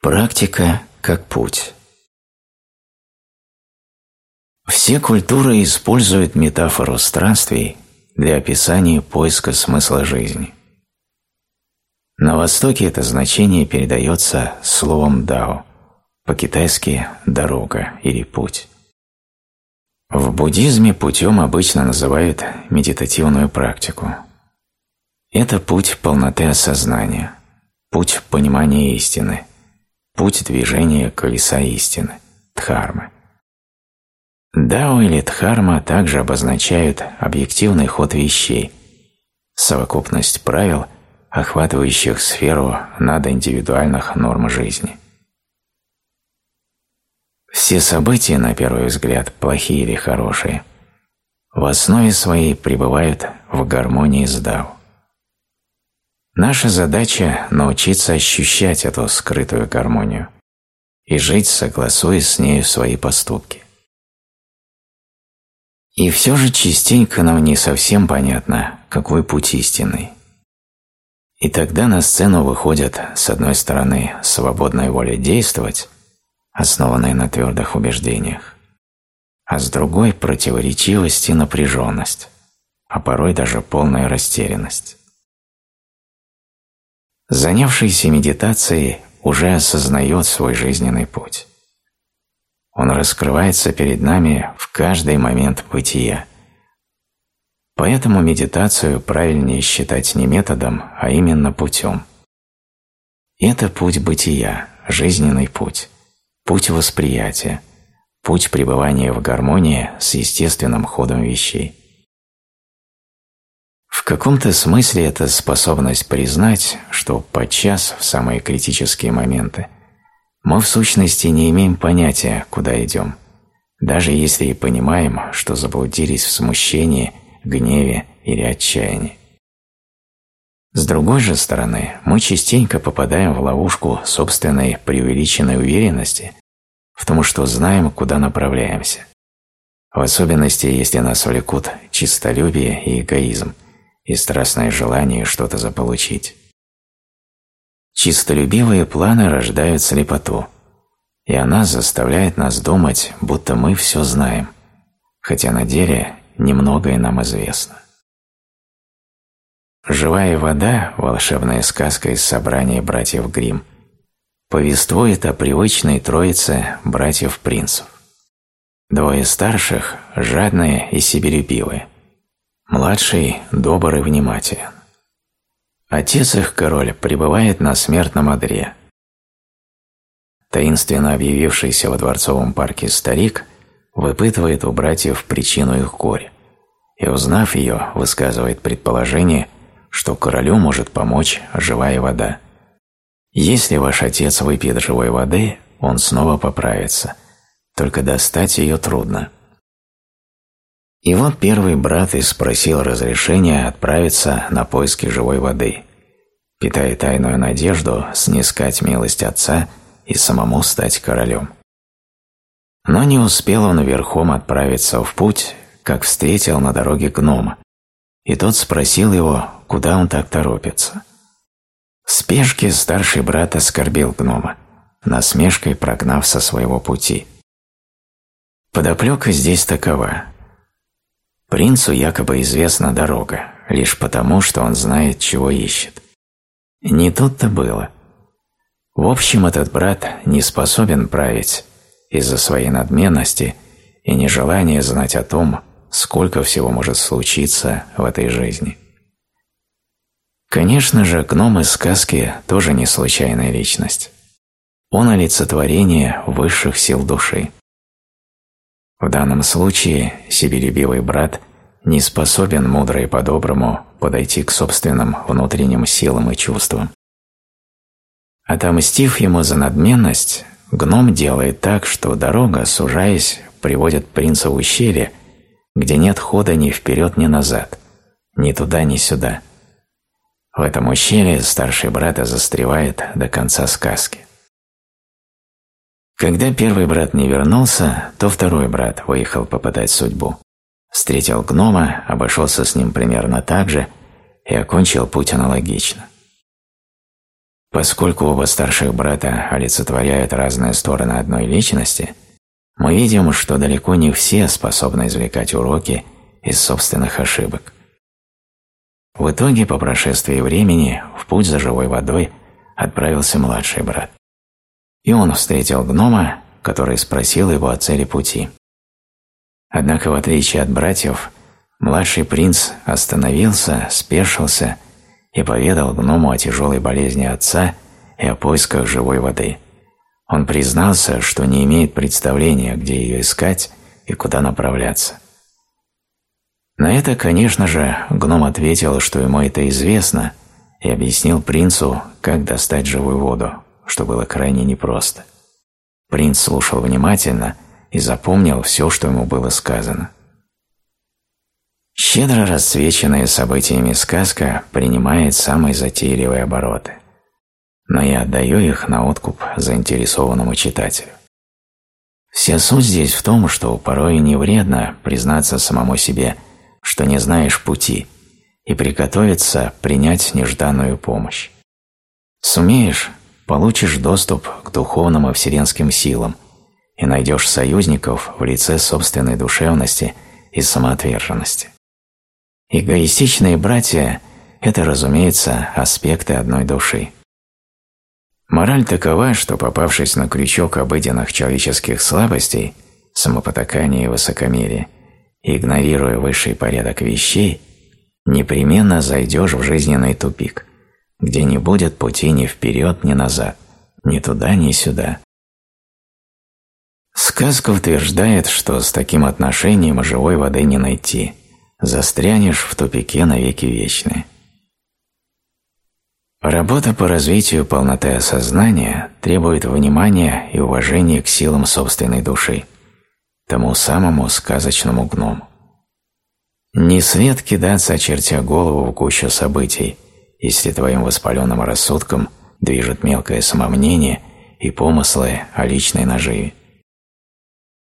Практика как путь. Все культуры используют метафору странствий для описания поиска смысла жизни. На Востоке это значение передается словом «дао», по-китайски «дорога» или «путь». В буддизме путем обычно называют медитативную практику. Это путь полноты осознания, путь понимания истины, путь движения колеса истины, дхармы. Дао или дхарма также обозначают объективный ход вещей, совокупность правил, охватывающих сферу надиндивидуальных норм жизни. Все события, на первый взгляд, плохие или хорошие, в основе своей пребывают в гармонии с Дао. Наша задача – научиться ощущать эту скрытую гармонию и жить, согласуясь с нею свои поступки. И все же частенько нам не совсем понятно, какой путь истинный. И тогда на сцену выходят, с одной стороны, свободная воля действовать, основанная на твердых убеждениях, а с другой – противоречивость и напряженность, а порой даже полная растерянность. Занявшийся медитацией уже осознает свой жизненный путь. Он раскрывается перед нами в каждый момент бытия. Поэтому медитацию правильнее считать не методом, а именно путем. Это путь бытия, жизненный путь, путь восприятия, путь пребывания в гармонии с естественным ходом вещей. В каком-то смысле это способность признать, что подчас в самые критические моменты мы в сущности не имеем понятия, куда идем, даже если и понимаем, что заблудились в смущении, гневе или отчаянии. С другой же стороны, мы частенько попадаем в ловушку собственной преувеличенной уверенности в том, что знаем, куда направляемся. В особенности, если нас влекут чистолюбие и эгоизм – и страстное желание что-то заполучить. Чистолюбивые планы рождают слепоту, и она заставляет нас думать, будто мы все знаем, хотя на деле немногое нам известно. «Живая вода» – волшебная сказка из собрания братьев Гримм, повествует о привычной троице братьев-принцев. Двое старших – жадные и себелюбивые – Младший добр и внимателен. Отец их король пребывает на смертном одре. Таинственно объявившийся во дворцовом парке старик выпытывает у братьев причину их горя и, узнав ее, высказывает предположение, что королю может помочь живая вода. Если ваш отец выпьет живой воды, он снова поправится, только достать ее трудно – и вот первый брат и спросил разрешения отправиться на поиски живой воды, питая тайную надежду снискать милость отца и самому стать королем. Но не успел он верхом отправиться в путь, как встретил на дороге гнома, и тот спросил его, куда он так торопится. В спешке старший брат оскорбил гнома, насмешкой прогнав со своего пути. Подоплека здесь такова – Принцу якобы известна дорога, лишь потому, что он знает, чего ищет. Не тут-то было. В общем, этот брат не способен править из-за своей надменности и нежелания знать о том, сколько всего может случиться в этой жизни. Конечно же, гном из сказки тоже не случайная личность. Он олицетворение высших сил души. В данном случае себелюбивый брат не способен мудро и по-доброму подойти к собственным внутренним силам и чувствам. Отомстив ему за надменность, гном делает так, что дорога, сужаясь, приводит принца в ущелье, где нет хода ни вперед, ни назад, ни туда, ни сюда. В этом ущелье старший брат застревает до конца сказки. Когда первый брат не вернулся, то второй брат выехал попытать судьбу. Встретил гнома, обошелся с ним примерно так же и окончил путь аналогично. Поскольку оба старших брата олицетворяют разные стороны одной личности, мы видим, что далеко не все способны извлекать уроки из собственных ошибок. В итоге, по прошествии времени, в путь за живой водой отправился младший брат. И он встретил гнома, который спросил его о цели пути. Однако, в отличие от братьев, младший принц остановился, спешился и поведал гному о тяжелой болезни отца и о поисках живой воды. Он признался, что не имеет представления, где ее искать и куда направляться. На это, конечно же, гном ответил, что ему это известно, и объяснил принцу, как достать живую воду, что было крайне непросто. Принц слушал внимательно и запомнил все, что ему было сказано. Щедро расцвеченная событиями сказка принимает самые затейливые обороты, но я отдаю их на откуп заинтересованному читателю. Вся суть здесь в том, что порой не вредно признаться самому себе, что не знаешь пути, и приготовиться принять нежданную помощь. Сумеешь, получишь доступ к духовным и вселенским силам и найдешь союзников в лице собственной душевности и самоотверженности. Эгоистичные братья – это, разумеется, аспекты одной души. Мораль такова, что попавшись на крючок обыденных человеческих слабостей, самопотакания и высокомерия, игнорируя высший порядок вещей, непременно зайдешь в жизненный тупик, где не будет пути ни вперед, ни назад, ни туда, ни сюда. Сказка утверждает, что с таким отношением живой воды не найти – застрянешь в тупике навеки вечные. Работа по развитию полноты осознания требует внимания и уважения к силам собственной души, тому самому сказочному гному. Не свет кидаться, очертя голову в гущу событий, если твоим воспаленным рассудком движет мелкое самомнение и помыслы о личной наживе.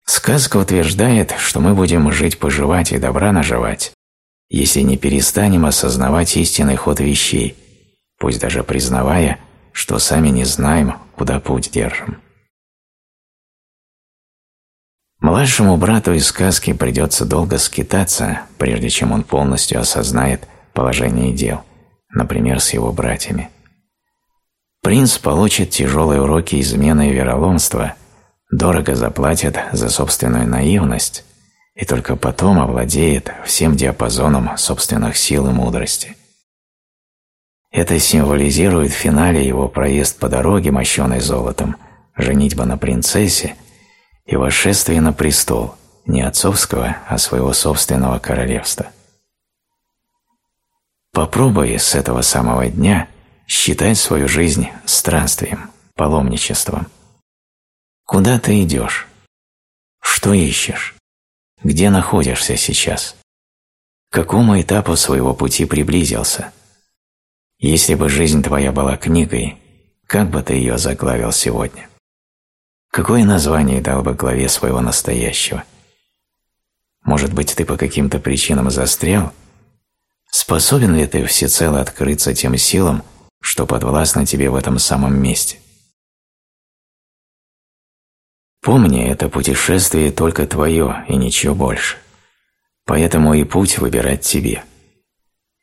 Сказка утверждает, что мы будем жить-поживать и добра наживать, если не перестанем осознавать истинный ход вещей, пусть даже признавая, что сами не знаем, куда путь держим. Младшему брату из сказки придется долго скитаться, прежде чем он полностью осознает положение дел, например, с его братьями. Принц получит тяжелые уроки измены и вероломства – дорого заплатит за собственную наивность и только потом овладеет всем диапазоном собственных сил и мудрости. Это символизирует в финале его проезд по дороге, мощенной золотом, женитьба на принцессе и восшествие на престол не отцовского, а своего собственного королевства. Попробуй с этого самого дня считать свою жизнь странствием, паломничеством. Куда ты идешь? Что ищешь? Где находишься сейчас? К какому этапу своего пути приблизился? Если бы жизнь твоя была книгой, как бы ты ее заглавил сегодня? Какое название дал бы главе своего настоящего? Может быть, ты по каким-то причинам застрял? Способен ли ты всецело открыться тем силам, что подвластно тебе в этом самом месте? Помни, это путешествие только твое и ничего больше. Поэтому и путь выбирать тебе.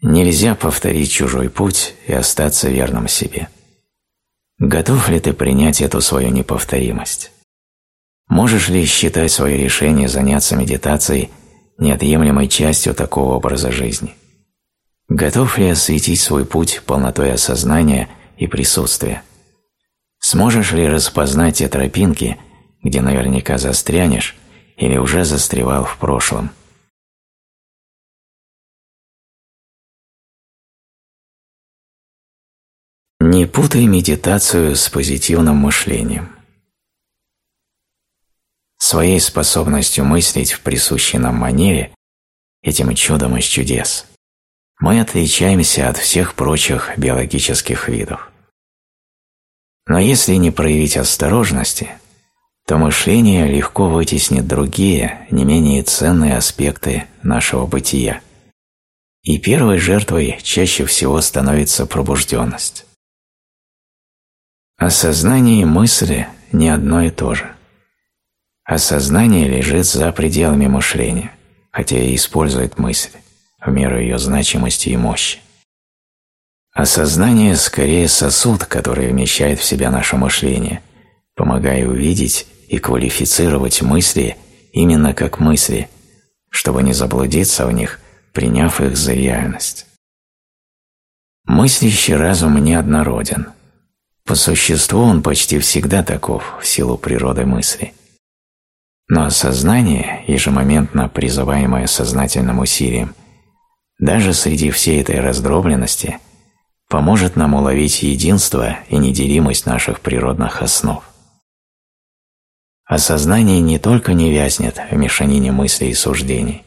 Нельзя повторить чужой путь и остаться верным себе. Готов ли ты принять эту свою неповторимость? Можешь ли считать свое решение заняться медитацией неотъемлемой частью такого образа жизни? Готов ли осветить свой путь полнотой осознания и присутствия? Сможешь ли распознать те тропинки, где наверняка застрянешь или уже застревал в прошлом. Не путай медитацию с позитивным мышлением. Своей способностью мыслить в присущей нам манере, этим чудом из чудес, мы отличаемся от всех прочих биологических видов. Но если не проявить осторожности, то мышление легко вытеснит другие, не менее ценные аспекты нашего бытия. И первой жертвой чаще всего становится пробужденность. Осознание и мысли не одно и то же. Осознание лежит за пределами мышления, хотя и использует мысль в меру ее значимости и мощи. Осознание скорее сосуд, который вмещает в себя наше мышление, помогая увидеть и квалифицировать мысли именно как мысли, чтобы не заблудиться в них, приняв их за реальность. Мыслящий разум неоднороден. По существу он почти всегда таков в силу природы мысли. Но сознание, ежемоментно призываемое сознательным усилием, даже среди всей этой раздробленности, поможет нам уловить единство и неделимость наших природных основ. Осознание не только не вязнет в мешанине мыслей и суждений.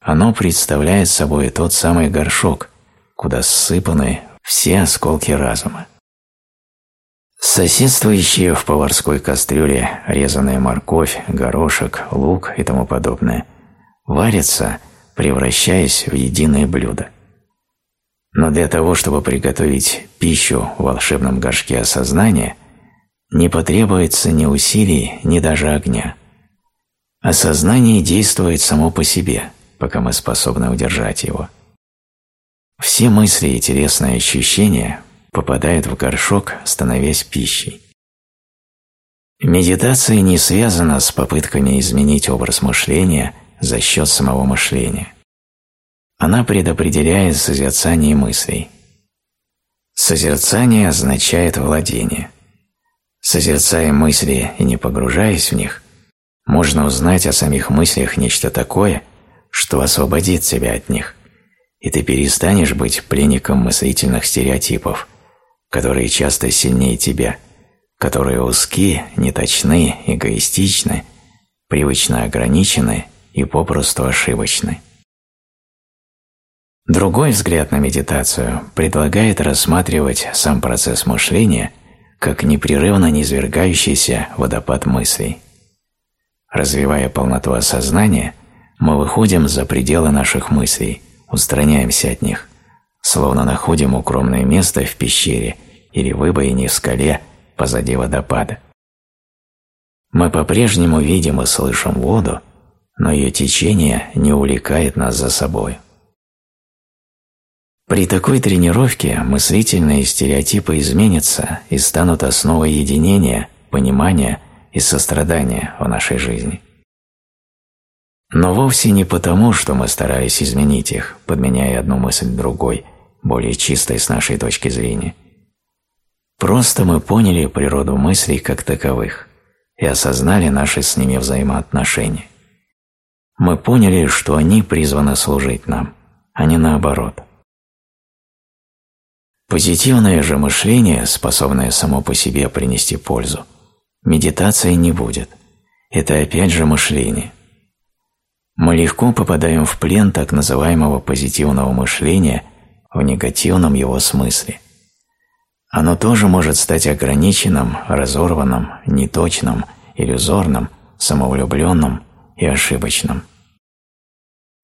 Оно представляет собой тот самый горшок, куда ссыпаны все осколки разума. Соседствующие в поварской кастрюле резаная морковь, горошек, лук и тому подобное варятся, превращаясь в единое блюдо. Но для того, чтобы приготовить пищу в волшебном горшке осознания, не потребуется ни усилий, ни даже огня. Осознание действует само по себе, пока мы способны удержать его. Все мысли и телесные ощущения попадают в горшок, становясь пищей. Медитация не связана с попытками изменить образ мышления за счет самого мышления. Она предопределяет созерцание мыслей. Созерцание означает владение. Созерцая мысли и не погружаясь в них, можно узнать о самих мыслях нечто такое, что освободит тебя от них, и ты перестанешь быть пленником мыслительных стереотипов, которые часто сильнее тебя, которые узки, неточны, эгоистичны, привычно ограничены и попросту ошибочны. Другой взгляд на медитацию предлагает рассматривать сам процесс мышления как непрерывно низвергающийся водопад мыслей. Развивая полноту осознания, мы выходим за пределы наших мыслей, устраняемся от них, словно находим укромное место в пещере или выбоине в скале позади водопада. Мы по-прежнему видим и слышим воду, но ее течение не увлекает нас за собой. При такой тренировке мыслительные стереотипы изменятся и станут основой единения, понимания и сострадания в нашей жизни. Но вовсе не потому, что мы старались изменить их, подменяя одну мысль другой, более чистой с нашей точки зрения. Просто мы поняли природу мыслей как таковых и осознали наши с ними взаимоотношения. Мы поняли, что они призваны служить нам, а не наоборот. Позитивное же мышление, способное само по себе принести пользу, медитации не будет. Это опять же мышление мы легко попадаем в плен так называемого позитивного мышления в негативном его смысле. Оно тоже может стать ограниченным, разорванным, неточным, иллюзорным, самовлюбленным и ошибочным.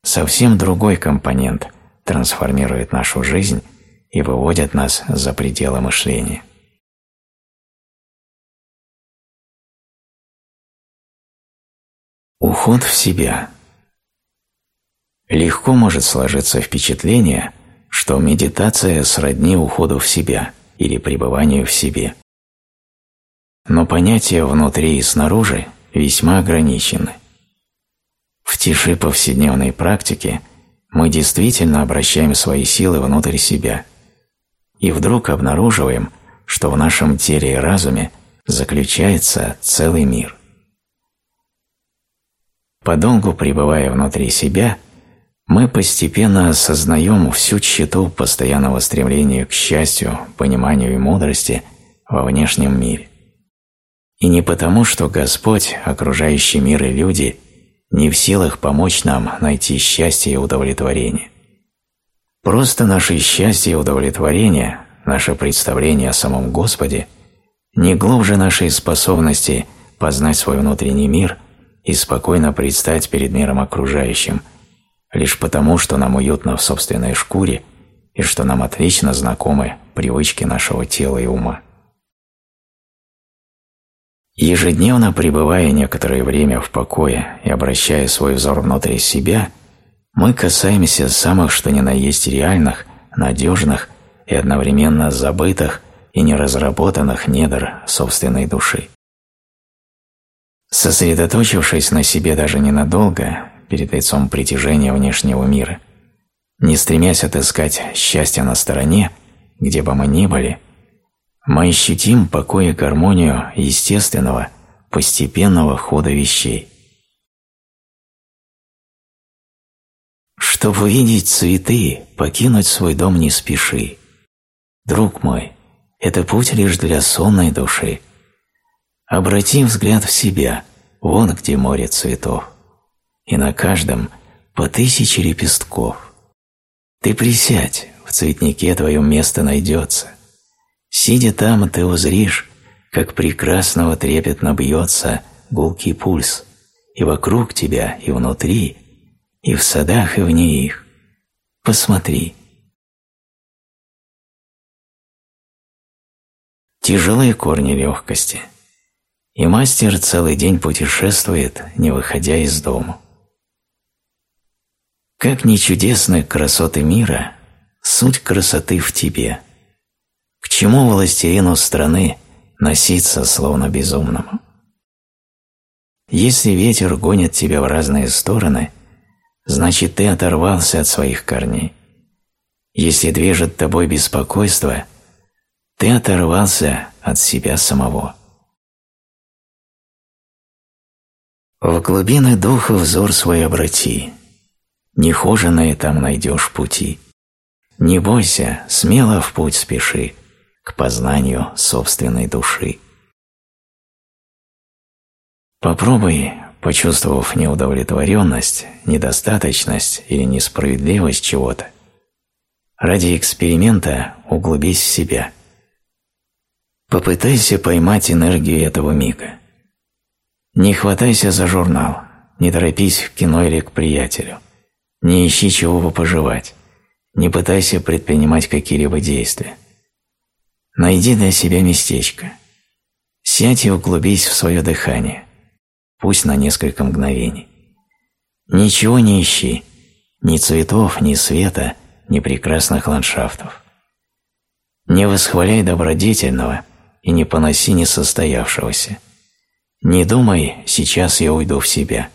Совсем другой компонент трансформирует нашу жизнь и выводит нас за пределы мышления. Уход в себя – Легко может сложиться впечатление, что медитация сродни уходу в себя или пребыванию в себе. Но понятия внутри и снаружи весьма ограничены. Тиши повседневной практики мы действительно обращаем свои силы внутрь себя и вдруг обнаруживаем, что в нашем теле и разуме заключается целый мир. Подолгу пребывая внутри себя – мы постепенно осознаем всю тщету постоянного стремления к счастью, пониманию и мудрости во внешнем мире. И не потому, что Господь, окружающий мир и люди не в силах помочь нам найти счастье и удовлетворение. Просто наше счастье и удовлетворение, наше представление о самом Господе не глубже нашей способности познать свой внутренний мир и спокойно предстать перед миром окружающим – лишь потому, что нам уютно в собственной шкуре и что нам отлично знакомы привычки нашего тела и ума. Ежедневно пребывая некоторое время в покое и обращая свой взор внутрь себя, мы касаемся самых что ни на есть реальных, надежных и одновременно забытых и неразработанных недр собственной души. Сосредоточившись на себе даже ненадолго, перед лицом притяжения внешнего мира, не стремясь отыскать счастье на стороне, где бы мы ни были, мы ощутим покой и гармонию естественного, постепенного хода вещей. Чтобы увидеть цветы, покинуть свой дом не спеши. Друг мой, это путь лишь для сонной души. Обрати взгляд в себя, вон где море цветов, и на каждом по тысяче лепестков. Ты присядь, в цветнике твое место найдется. Сидя там, ты узришь, как прекрасного трепетно бьется гулкий пульс, и вокруг тебя, и внутри, и в садах, и вне их. Посмотри. Тяжелые корни легкости, и мастер целый день путешествует, не выходя из дома. Как ни чудесны красоты мира, суть красоты в тебе – чему властелину страны носиться словно безумному? Если ветер гонит тебя в разные стороны, значит ты оторвался от своих корней. Если движет тобой беспокойство, ты оторвался от себя самого. В глубины духа взор свой обрати, нехоженные там найдешь пути. Не бойся, смело в путь спеши, к познанию собственной души. Попробуй, почувствовав неудовлетворенность, недостаточность или несправедливость чего-то, ради эксперимента углубись в себя. Попытайся поймать энергию этого мига. Не хватайся за журнал, не торопись в кино или к приятелю, не ищи чего бы пожевать, не пытайся предпринимать какие-либо действия. Найди для себя местечко. Сядь и углубись в свое дыхание, пусть на несколько мгновений. Ничего не ищи, ни цветов, ни света, ни прекрасных ландшафтов. Не восхваляй добродетельного и не поноси несостоявшегося. Не думай, сейчас я уйду в себя.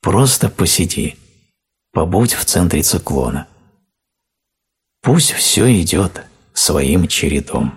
Просто посиди, побудь в центре циклона. Пусть все идет своим чередом.